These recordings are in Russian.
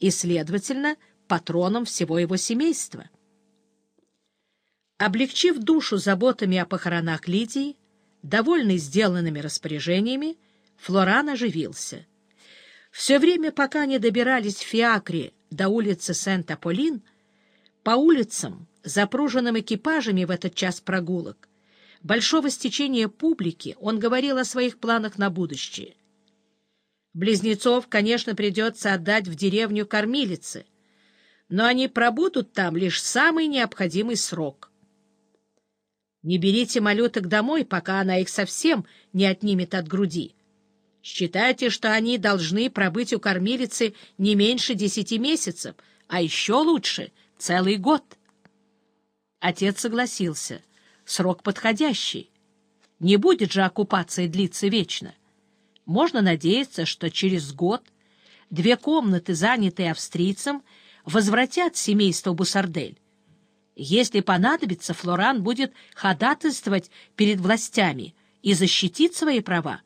и, следовательно, патроном всего его семейства. Облегчив душу заботами о похоронах Лидии, довольный сделанными распоряжениями, Флоран оживился. Все время, пока они добирались в Фиакре до улицы Сент-Аполлин, по улицам, запруженным экипажами в этот час прогулок, большого стечения публики, он говорил о своих планах на будущее. Близнецов, конечно, придется отдать в деревню кормилицы, но они пробудут там лишь самый необходимый срок — не берите малюток домой, пока она их совсем не отнимет от груди. Считайте, что они должны пробыть у кормилицы не меньше десяти месяцев, а еще лучше — целый год. Отец согласился. Срок подходящий. Не будет же оккупация длиться вечно. Можно надеяться, что через год две комнаты, занятые австрийцем, возвратят семейство Бусардель. Если понадобится, Флоран будет ходатайствовать перед властями и защитить свои права,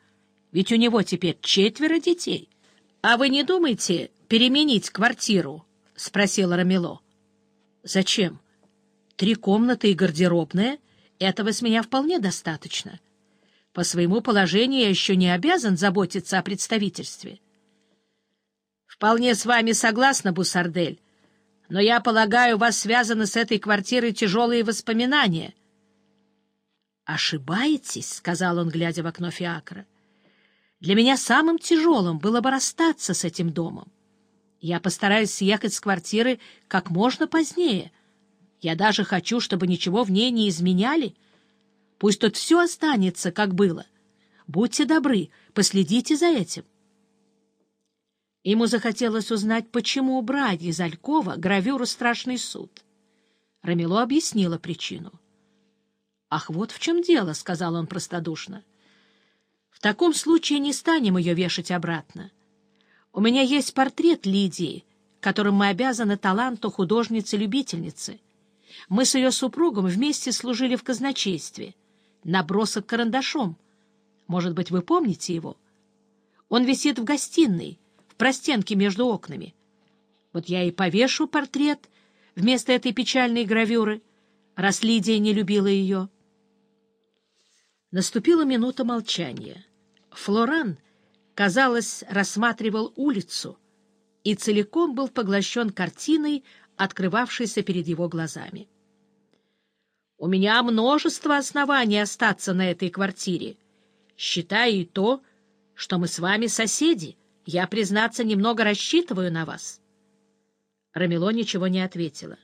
ведь у него теперь четверо детей. — А вы не думаете переменить квартиру? — спросил Рамило. — Зачем? Три комнаты и гардеробная — этого с меня вполне достаточно. По своему положению я еще не обязан заботиться о представительстве. — Вполне с вами согласна, Бусардель, но я полагаю, вас связаны с этой квартирой тяжелые воспоминания. — Ошибаетесь, — сказал он, глядя в окно Фиакра. — Для меня самым тяжелым было бы расстаться с этим домом. Я постараюсь съехать с квартиры как можно позднее. Я даже хочу, чтобы ничего в ней не изменяли. Пусть тут все останется, как было. Будьте добры, последите за этим. Ему захотелось узнать, почему убрать из Алькова гравюру «Страшный суд». Рамило объяснила причину. «Ах, вот в чем дело», — сказал он простодушно. «В таком случае не станем ее вешать обратно. У меня есть портрет Лидии, которым мы обязаны таланту художницы-любительницы. Мы с ее супругом вместе служили в казначействе. Набросок карандашом. Может быть, вы помните его? Он висит в гостиной» простенки между окнами. Вот я и повешу портрет вместо этой печальной гравюры, раз Лидия не любила ее. Наступила минута молчания. Флоран, казалось, рассматривал улицу и целиком был поглощен картиной, открывавшейся перед его глазами. «У меня множество оснований остаться на этой квартире, считая и то, что мы с вами соседи. Я, признаться, немного рассчитываю на вас. Рамело ничего не ответила.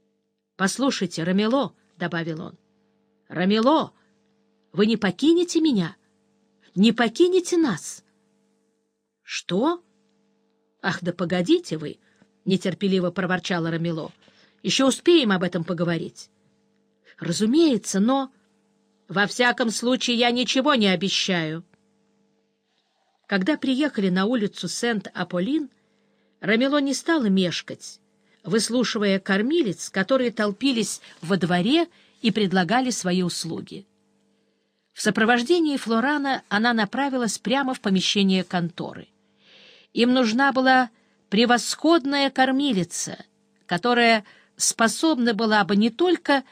— Послушайте, Рамело, — добавил он, — Рамело, вы не покинете меня? Не покинете нас? — Что? — Ах, да погодите вы, — нетерпеливо проворчала Рамело. — Еще успеем об этом поговорить. — Разумеется, но... — Во всяком случае, я ничего не обещаю. — когда приехали на улицу Сент-Аполлин, Рамело не стала мешкать, выслушивая кормилец, которые толпились во дворе и предлагали свои услуги. В сопровождении Флорана она направилась прямо в помещение конторы. Им нужна была превосходная кормилица, которая способна была бы не только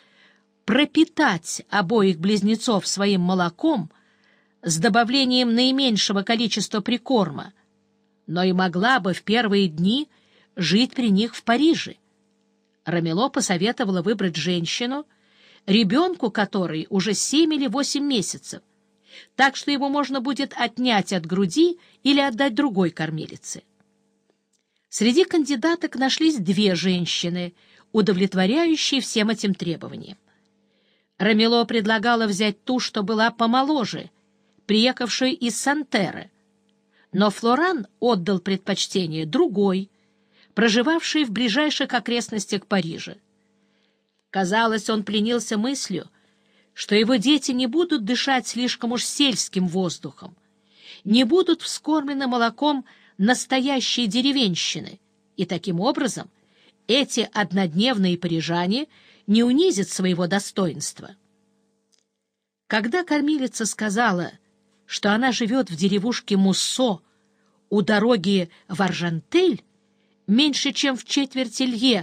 пропитать обоих близнецов своим молоком, с добавлением наименьшего количества прикорма, но и могла бы в первые дни жить при них в Париже. Рамело посоветовала выбрать женщину, ребенку которой уже семь или восемь месяцев, так что его можно будет отнять от груди или отдать другой кормилице. Среди кандидаток нашлись две женщины, удовлетворяющие всем этим требованиям. Рамело предлагала взять ту, что была помоложе, приехавшей из Сантеры. Но Флоран отдал предпочтение другой, проживавшей в ближайших окрестностях Парижа. Казалось, он пленился мыслью, что его дети не будут дышать слишком уж сельским воздухом, не будут вскормлены молоком настоящей деревенщины, и таким образом эти однодневные парижане не унизят своего достоинства. Когда кормилица сказала — что она живет в деревушке Муссо у дороги в Аржантель, меньше чем в четверти лье